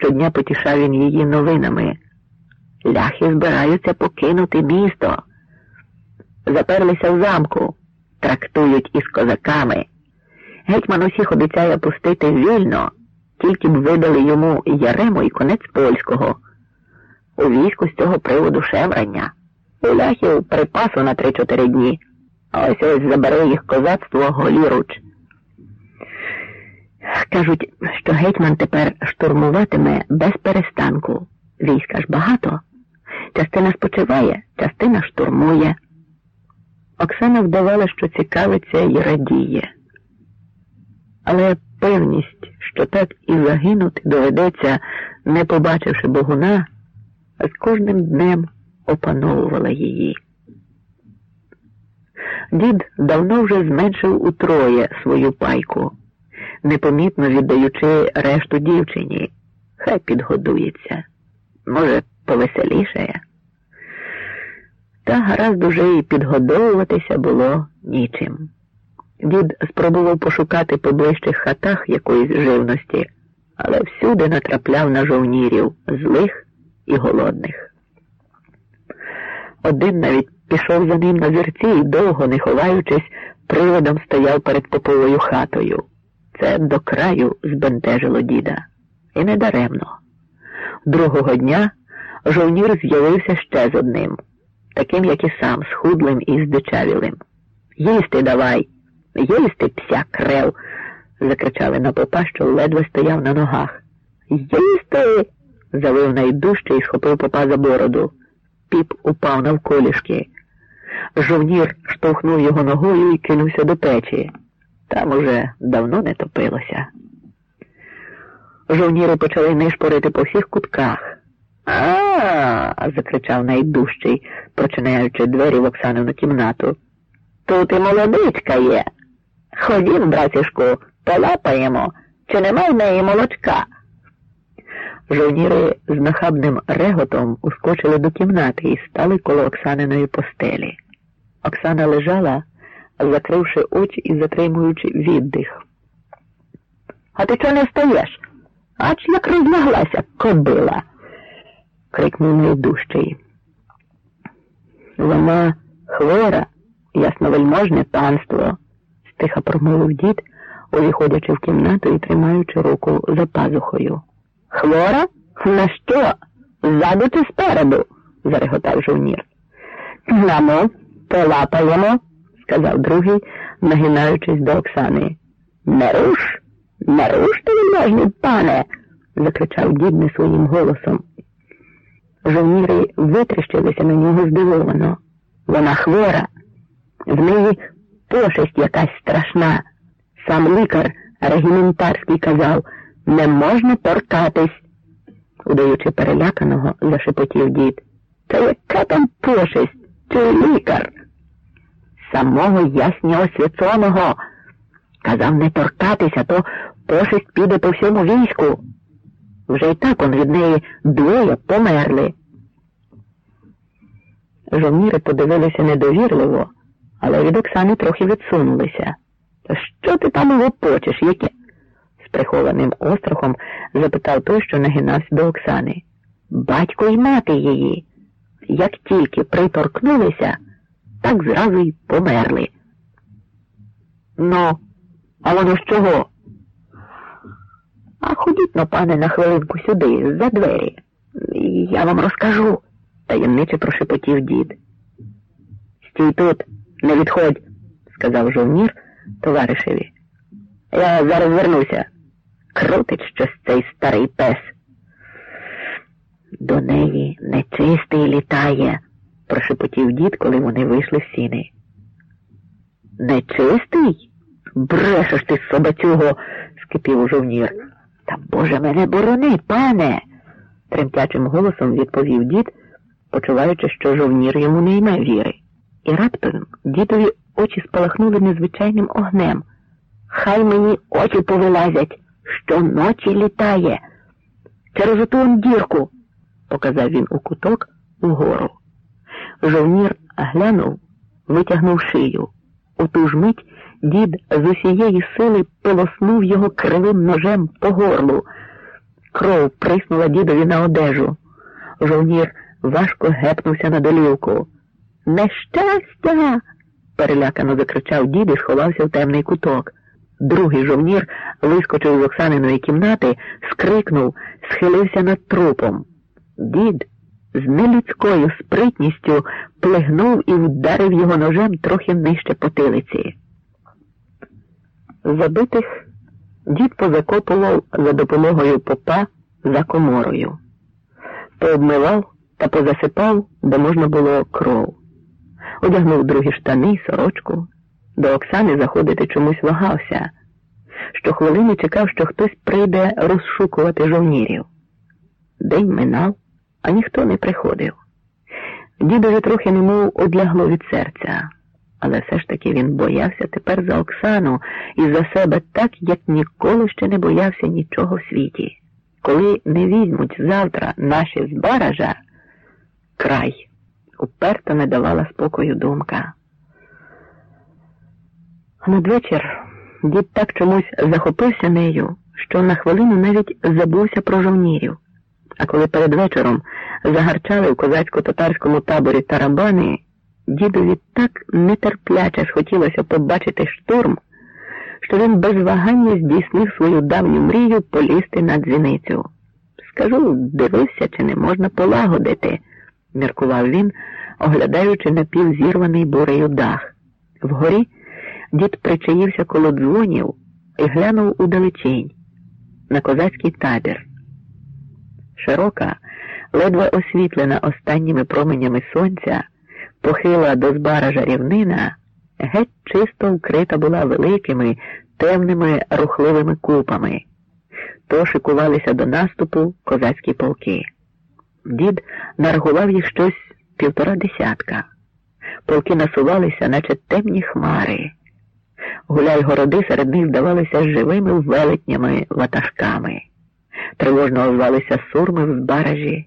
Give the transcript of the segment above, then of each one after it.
Щодня потішав він її новинами. Ляхи збираються покинути місто. Заперлися в замку, трактують із козаками. Гетьман усіх обіцяє пустити вільно, тільки б видали йому Ярему і конець польського. У війську з цього приводу шеврання. У ляхів припасу на три-чотири дні. Ось ось забере їх козацтво голіруч. Кажуть, що гетьман тепер штурмуватиме без перестанку. Війська ж багато. Частина спочиває, частина штурмує. Оксана вдавала, що цікавиться і радіє. Але певність, що так і загинути доведеться, не побачивши богуна, з кожним днем опановувала її. Дід давно вже зменшив утроє свою пайку, непомітно віддаючи решту дівчині. Хай підгодується. Може, повеселішає. Та гаразд уже і підгодовуватися було нічим. Дід спробував пошукати по ближчих хатах якоїсь живності, але всюди натрапляв на жовнірів злих і голодних. Один навіть пішов за ним на зірці і довго, не ховаючись, приводом стояв перед поповою хатою. Це до краю збентежило діда. І недаремно. Другого дня жовнір з'явився ще з одним, таким, як і сам, схудлим і здичавілим. Їсти давай, їсти, пся крев, закричали на попа, що ледве стояв на ногах. Їсти. завив найдужче і схопив попа за бороду. Піп упав навколішки. Жовнір штовхнув його ногою і кинувся до печі. Там уже давно не топилося. Жовніри почали нишпорити по всіх кутках. А, закричав найдужчий, прочинаючи двері в Оксанину кімнату. Тут і молодичка є. Ходім, братішку, полапаємо, чи нема в неї молочка. Жовніри з нахабним реготом ускочили до кімнати і стали коло Оксаниної постелі. Оксана лежала, закривши очі і затримуючи віддих. А ти чого не встаєш? Ач як розляглася кобила. крикнув найдужчий. Вона хвора, ясновельможне панство, стиха промовив дід, увіходячи в кімнату і тримаючи руку за пазухою. Хвора? На що? Ззаду чи спереду? зареготав жовнір. Намо, полапаємо, сказав другий, нагинаючись до Оксани. Не руш, не руш ти вельможний пане, закричав дід не своїм голосом. Жовніри витріщилися на нього здивовано. Вона хвора, в неї пошесть якась страшна. Сам лікар регіментарський казав не можна торкатись, удаючи переляканого, зашепотів дід. Та яка там пошесть, чи лікар? Самого яснього святоного. Казав не торкатися, то пошесть піде по всьому війську. Вже й так он від неї двоє померли. Жовніри подивилися недовірливо, але від Оксани трохи відсунулися. Та що ти там лопочеш, яке? з прихованим острахом запитав той, що нагинався до Оксани. Батько й мати її. Як тільки приторкнулися, так зразу й померли. Ну, а воно з чого? А ходіть но, пане, на хвилинку сюди, за двері. Я вам розкажу, таємниче прошепотів дід. Стій тут, не відходь, сказав жовнір товаришеві. Я зараз вернуся. Крутить щось цей старий пес. До неї нечистий літає, прошепотів дід, коли вони вийшли в сіни. Нечистий? Брешеш ти собацюго, скипів жовнір. Та Боже мене борони, пане, тремтячим голосом відповів дід, почуваючи, що жовнір йому не йме віри. І раптом дідові очі спалахнули незвичайним огнем. Хай мені очі повилазять, що ночі літає. Через оту дірку, показав він у куток угору. Жовнір глянув, витягнув шию. У ту ж мить дід з усієї сили полоснув його кривим ножем по горлу. Кров приснула дідові на одежу. Жовнір важко гепнувся на долівку. Нещастя. перелякано закричав дід і сховався в темний куток. Другий жовнір вискочив з Оксаниної кімнати, скрикнув, схилився над трупом. Дід з нелюдською спритністю плигнув і вдарив його ножем трохи нижче потилиці. Забитих дід позакопував за допомогою попа за коморою, пообмивав та позасипав, де можна було кров, одягнув другі штани, сорочку. До Оксани заходити чомусь вагався. Щохвилини чекав, що хтось прийде розшукувати жовнірів. День минав, а ніхто не приходив. Дід уже трохи немов одлягло від серця, але все ж таки він боявся тепер за Оксану і за себе так, як ніколи ще не боявся нічого в світі. Коли не візьмуть завтра наші з баража, край уперто не давала спокою думка. Надвечір дід так чомусь захопився нею, що на хвилину навіть забувся про жовнірів. А коли перед вечором загарчали в козацько-татарському таборі тарабани, дідові так нетерпляче схотілося побачити штурм, що він без вагання здійснив свою давню мрію полізти на дзвіницю. Скажу, дивився, чи не можна полагодити, міркував він, оглядаючи напівзірваний бурею дах. Вгорі дід причаївся коло дзвонів і глянув у далечінь на козацький табір. Широка, ледве освітлена останніми променями сонця, похила до збаража рівнина, геть чисто вкрита була великими, темними рухливими купами, то шикувалися до наступу козацькі полки. Дід наргував їх щось півтора десятка. Полки насувалися, наче темні хмари. Гуляй городи серед них здавалися живими велетнями ватажками. Тривожно озвалися сурми в збаражі,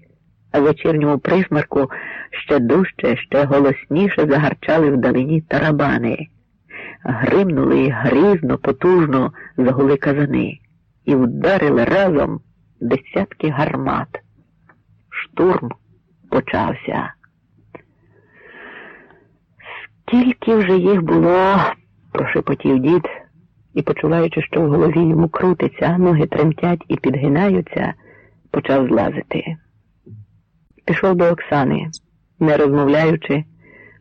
а в вечірньому присмарку ще дужче, ще голосніше загарчали вдалині тарабани, гримнули грізно, потужно загули казани і вдарили разом десятки гармат. Штурм почався. Скільки вже їх було, прошепотів дід і, почуваючи, що в голові йому крутиться, ноги тремтять і підгинаються, почав злазити. Пішов до Оксани, не розмовляючи,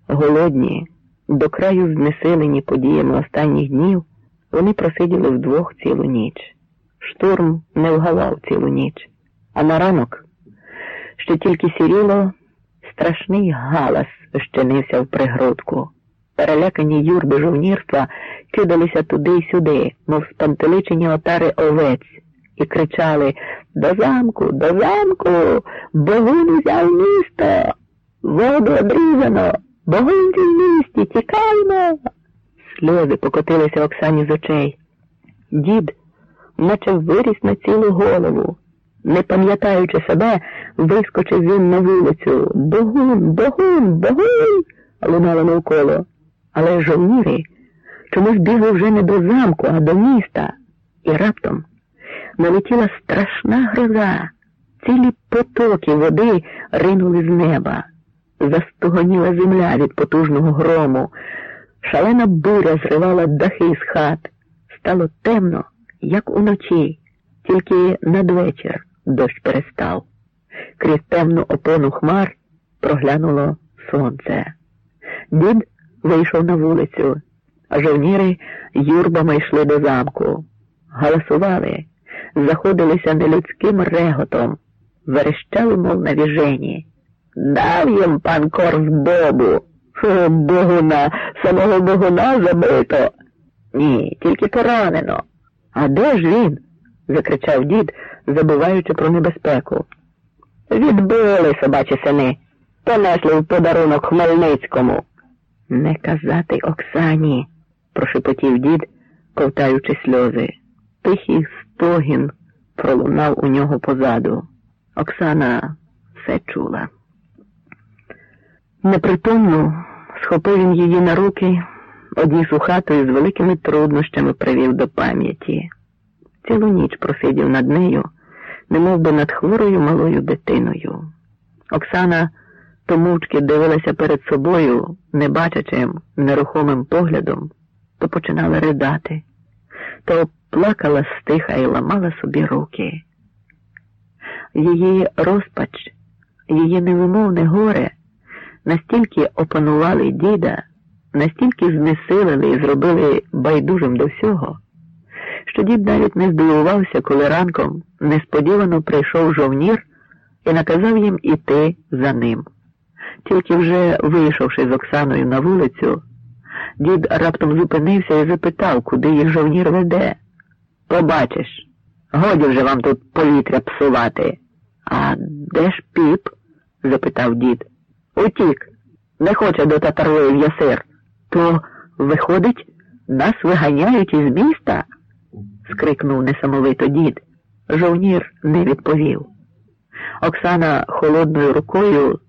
голодні, до краю знесилені подіями останніх днів, вони просиділи вдвох цілу ніч. Штурм не вгавав цілу ніч, а на ранок, що тільки сіріло, страшний галас щинився в пригрудку. Перелякані юрби жовнірства кидалися туди й сюди, мов спантеличені отари овець, і кричали До замку, до замку, богун взяв місто, воду одрізано, богунці в місті, тікаймо. Сльози покотилися Оксані з очей. Дід, наче виріс на цілу голову. Не пам'ятаючи себе, вискочив він на вулицю. Богун, богун, богун. лунало навколо. Але жовніри чомусь бігли вже не до замку, а до міста, і раптом налетіла страшна гроза. Цілі потоки води ринули з неба. Застогоніла земля від потужного грому. Шалена буря зривала дахи з хат. Стало темно, як уночі, тільки надвечір дощ перестав. Крізь темну опону хмар проглянуло сонце. Дід вийшов на вулицю, а жовніри юрбами йшли до замку, галасували, заходилися нелюдським реготом, верещали, мов на віжені. Дав їм пан Корс Бобу. Богуна, самого богуна забито. Ні, тільки поранено. А де ж він? закричав дід, забуваючи про небезпеку. Відбили собачі сини, понесли в подарунок Хмельницькому. Не казати Оксані, прошепотів дід, ковтаючи сльози. Тихий стогін пролунав у нього позаду. Оксана все чула. Непритомно схопив він її на руки, одніс у хату і з великими труднощами привів до пам'яті. Цілу ніч просидів над нею, немов би над хворою малою дитиною. Оксана то мовчки дивилася перед собою, не бачачим нерухомим поглядом, то починала ридати, то плакала стиха і ламала собі руки. Її розпач, її невимовне горе настільки опанували діда, настільки знесилили і зробили байдужим до всього, що дід навіть не здивувався, коли ранком несподівано прийшов жовнір і наказав їм іти за ним. Тільки вже вийшовши з Оксаною на вулицю, дід раптом зупинився і запитав, куди їх жовнір веде. Побачиш, годі вже вам тут повітря псувати. А де ж піп? запитав дід. Утік, не хоче до татарої в ясир. То, виходить, нас виганяють із міста? скрикнув несамовито дід. Жовнір не відповів. Оксана холодною рукою